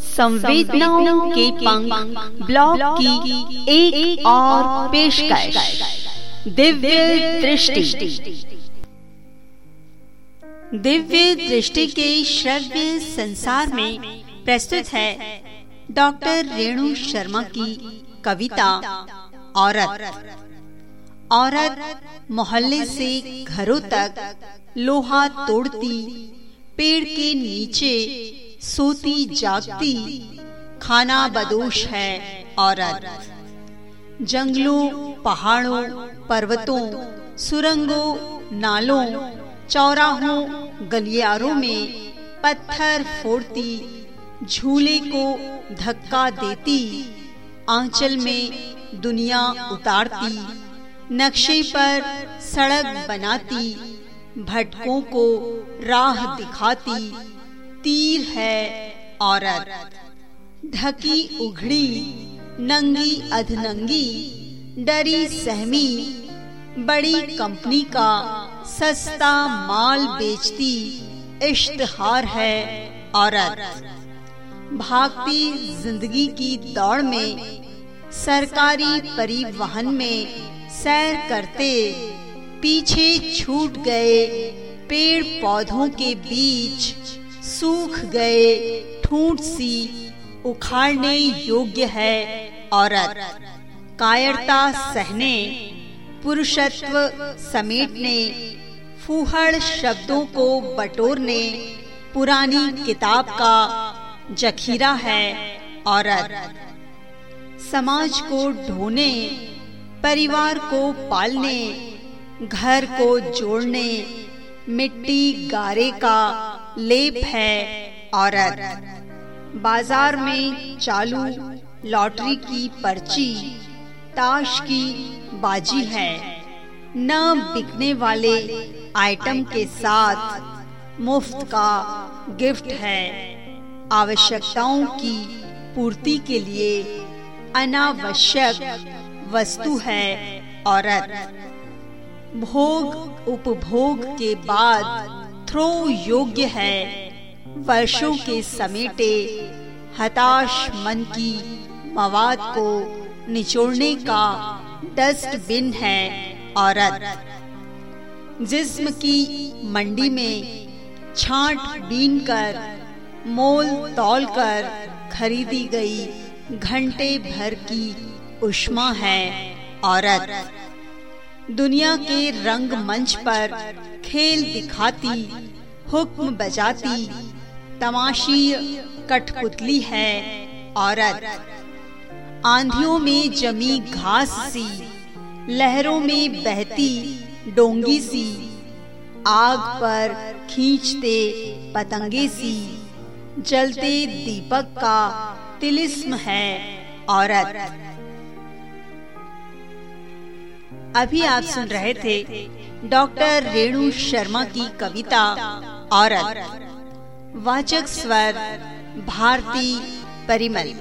संवेदनाओं के पंख ब्लॉग की एक, एक और पेशकश। दिव्य दृष्टि। दिव्य दृष्टि के श्रव्य संसार में प्रस्तुत है डॉक्टर रेणु शर्मा की कविता औरत। औरत मोहल्ले से घरों तक लोहा तोड़ती पेड़ के नीचे सोती जागती, खाना बदोश है औरत। जंगलों, पहाड़ों, पर्वतों, सुरंगों, नालों, चौराहों, गलियारों में पत्थर फोड़ती, झूले को धक्का देती, आंचल में दुनिया उतारती, नक्शे पर सड़क बनाती, भटकों को राह दिखाती तीर है औरत। ढकी उघड़ी, नंगी अधनंगी, डरी सहमी, बड़ी कंपनी का सस्ता माल बेचती इश्तहार है औरत। भागती ज़िंदगी की दौड़ में, सरकारी परिवहन में सैर करते, पीछे छूट गए पेड़ पौधों के बीच सूख गए, ठूंठ सी, उखाड़ने योग्य है औरत। कायरता सहने, पुरुषत्व समेटने, फूहड़ शब्दों को बटोरने, पुरानी किताब का जखीरा है औरत। समाज को ढोने, परिवार को पालने, घर को जोड़ने, मिट्टी गारे का लेप है औरत। बाज़ार में चालू लॉटरी की पर्ची, ताश की बाजी है। न बिकने वाले आइटम के साथ मुफ़्त का गिफ्ट है। आवश्यकताओं की पूर्ति के लिए अनावश्यक वस्तु है औरत। भोग, उपभोग के बाद थ्रो योग्य है। वर्षों के समेटे हताश मन की मवाद को निचोड़ने का डस्टबिन है औरत। जिस्म की मंडी में छांट बीन कर मोल तौल कर खरीदी गई घंटे भर की उष्मा है औरत। दुनिया के रंग मंच पर खेल दिखाती, हुक्म बजाती, तमाशी कठपुतली है औरत। आंधियों में जमी घास सी, लहरों में बहती डोंगी सी, आग पर खींचते पतंगे सी, जलते दीपक का तिलिस्म है औरत। अभी आप सुन रहे थे डॉक्टर रेणु शर्मा की कविता औरत। वाचक स्वर भारती परिमल।